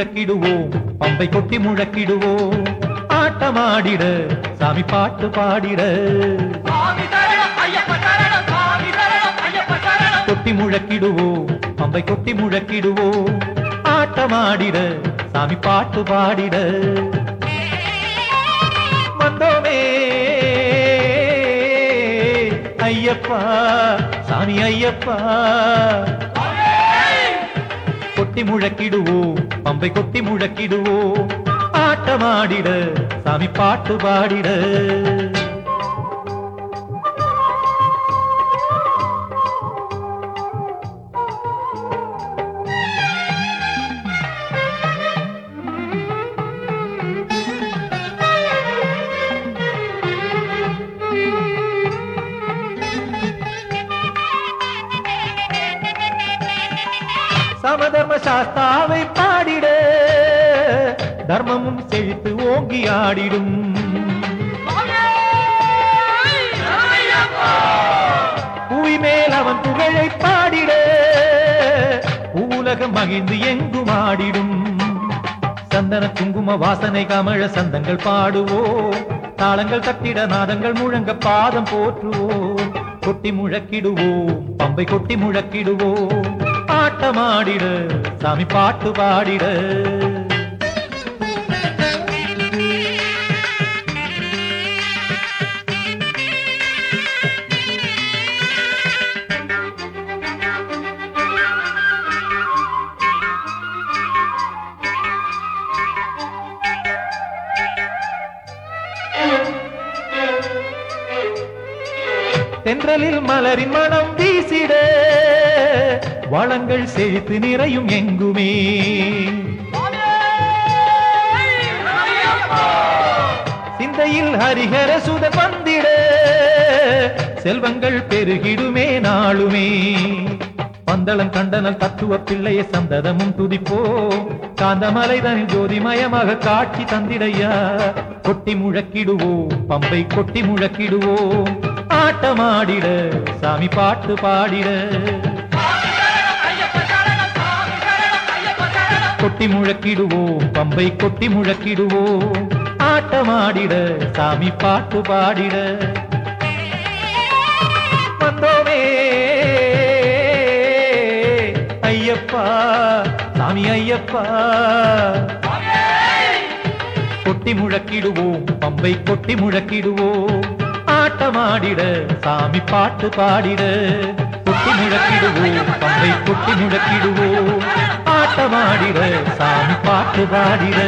முழக்கிடுவோம். பம்பை கொட்டி முழக்கிடுவோம். ஆட்டமாடிட சாமி பாட்டு பாடிட. கொட்டி முழக்கிடுவோம். பம்பை கொட்டி முழக்கிடுவோம். ஆட்டமாடிட சாமி பாட்டு பாடிட. வந்தோமே. ஐயப்பா சாமி ஐயப்பா. கொட்டி முழக்கிடுவோம் பம்பை கொட்டி முழக்கிடுவோம் ஆட்டமாடிட சாமி பாட்டு பாடிட. சமதர்ம சாஸ்தாவை பாடிட. தர்மமும் செழித்து ஓங்கி ஆடிடும். புவி மேல் அவன் புகழை பாடிட. உலகம் மகிழ்ந்து எங்கும் ஆடிடும். சந்தன குங்கும வாசனை கமழ சந்தங்கள் பாடுவோம் தாளங்கள் தட்டிட நாதங்கள் முழங்க பாதம் போற்றுவோம் கொட்டி முழக்கிடுவோம் பம்பை கொட்டி முழக்கிடுவோம். ஆட்டமாடிட சாமி பாட்டு பாடிடு. தென்றலில் மலரின் மனம் வீசிட வளங்கள் செழித்து நிறையும் எங்குமே. சிந்தையில் ஹரிஹர சுதன் வந்திட செல்வங்கள் பெருகிடுமே நாளுமே. பந்தளம் கண்டனல் தத்துவ பிள்ளைய சந்ததமும் துதிப்போ. காந்தமலை தனில் ஜோதிமயமாக காட்சி தந்திடையா. கொட்டி முழக்கிடுவோம் பம்பை கொட்டி முழக்கிடுவோம். ஆட்டமாடிட சாமி பாட்டு பாடிட. கொட்டி முழக்கிடுவோம் பம்பை கொட்டி முழக்கிடுவோம். ஆட்டமாடிட சாமி பாட்டு பாடிட. வந்தோமே. ஐயப்பா சாமி ஐயப்பா. கொட்டி முழக்கிடுவோம் பம்பை கொட்டி முழக்கிடுவோம். ஆட்டமாடிட சாமி பாட்டு பாடிட. கொட்டி முழக்கிடுவோம் பம்பை கொட்டி முழக்கிடுவோம். ஆட்டமாடிட சாமி பாட்டு பாடிட.